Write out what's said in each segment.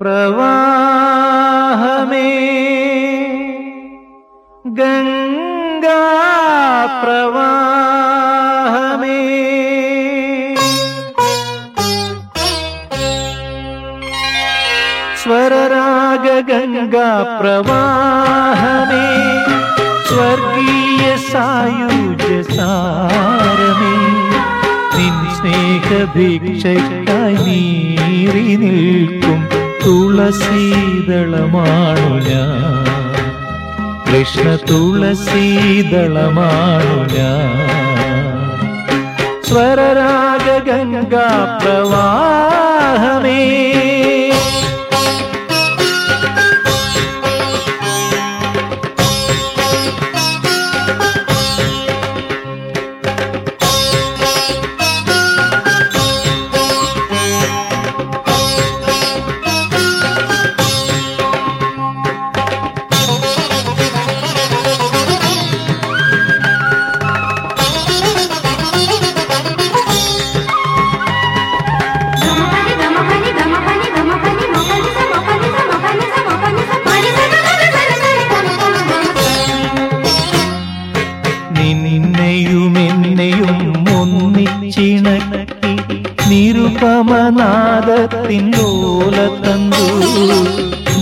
പ്രവാഹമേ ഗംഗാ പ്രവാഹമേ സ്വരരാഗ ഗംഗാ പ്രവാഹമേ സ്വർഗീയ സായുജ സാരമേ നിൻ സ്നേഹഭിക്ഷയ്ക്കായി നീറി നിൽക്കും തുളസീതളമാണു ഞാൻ. കൃഷ്ണ തുളസീതളമാണു ഞാൻ. സ്വരരാഗ ഗംഗാ പ്രവാഹമേ നിന്നെയും എന്നെയും ഒന്നിച്ചിണക്കി നിരുപമനാദത്തിൻ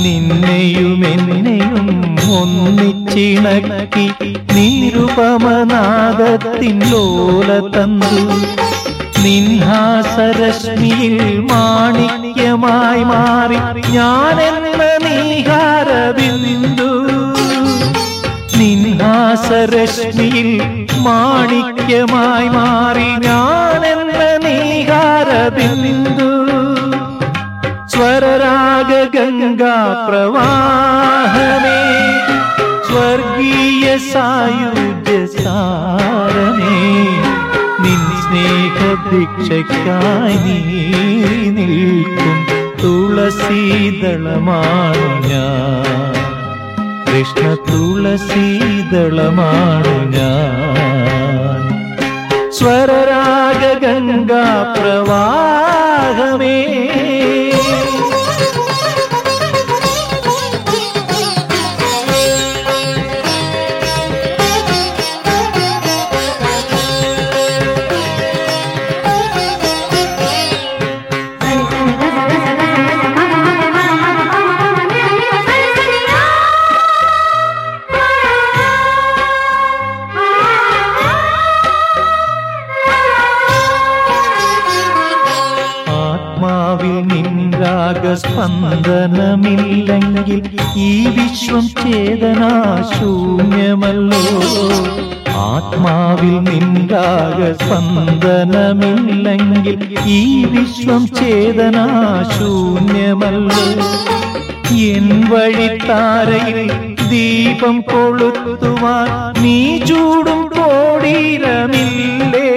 നിന്നെയും എന്നെയും ഒന്നിച്ചിണക്കി നിരുപമനാദത്തിൻ ലോല തന്നു നിൻഹാസരശ്മിയിൽ മാണിക്യമായി മാറി ഞാനെന്ന നീഹാരബിന്ദു നിൻഹാസരശ്മിയിൽ മാണിക്യമായി മാറി ഞാനെന്ന നീഹാരബിന്ദു. സ്വരരാഗ ഗംഗാ പ്രവാഹമേ സ്വർഗീയ സായുജ്യ സാരമേ നിൻ സ്നേഹഭിക്ഷയ്ക്കായി നീറി നിൽക്കും തുളസീതളമാണ് ഞാൻ. കൃഷ്ണ തുളസീതളമാണു ഞാൻ. സ്വരരാഗ ഗംഗാ പ്രവാഹമേ നിൻരാഗസ്പന്ദനമില്ലെങ്കിൽ ഈ വിശ്വം ചേതനാശൂന്യമല്ലോ. ആത്മാവിൽ നിൻരാഗസ്പന്ദനമില്ലെങ്കിൽ ഈ വിശ്വം ചേതനാശൂന്യമല്ലോ. എൻ വഴിത്താരയിൽ ദീപം കൊളുത്തുവാൻ നീ ചൂടും കോടീരമില്ലേ.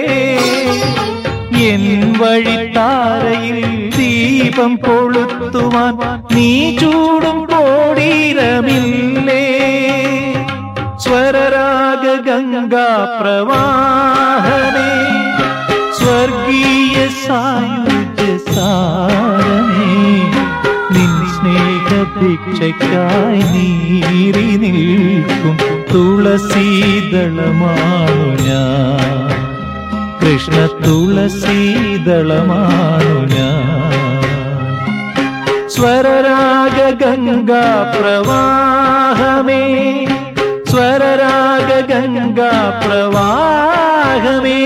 വഴിത്താരയിൽ ദീപം കൊളുത്തുവാൻ നീ ചൂടും കോടീരമില്ലേ? സ്വരരാഗ ഗംഗാ പ്രവാഹമേ സ്വർഗീയ സായുജ സാരമേ നിൻ സ്നേഹ ഭിക്ഷയ്ക്കായി നീറി നിൽക്കും തുളസീതളമാണു ഞാൻ. കൃഷ്ണ തുളസീതളമാണു ഞാൻ. സ്വരരാഗ ഗംഗാ പ്രവാഹമേ സ്വരരാഗ ഗംഗാ പ്രവാഹമേ.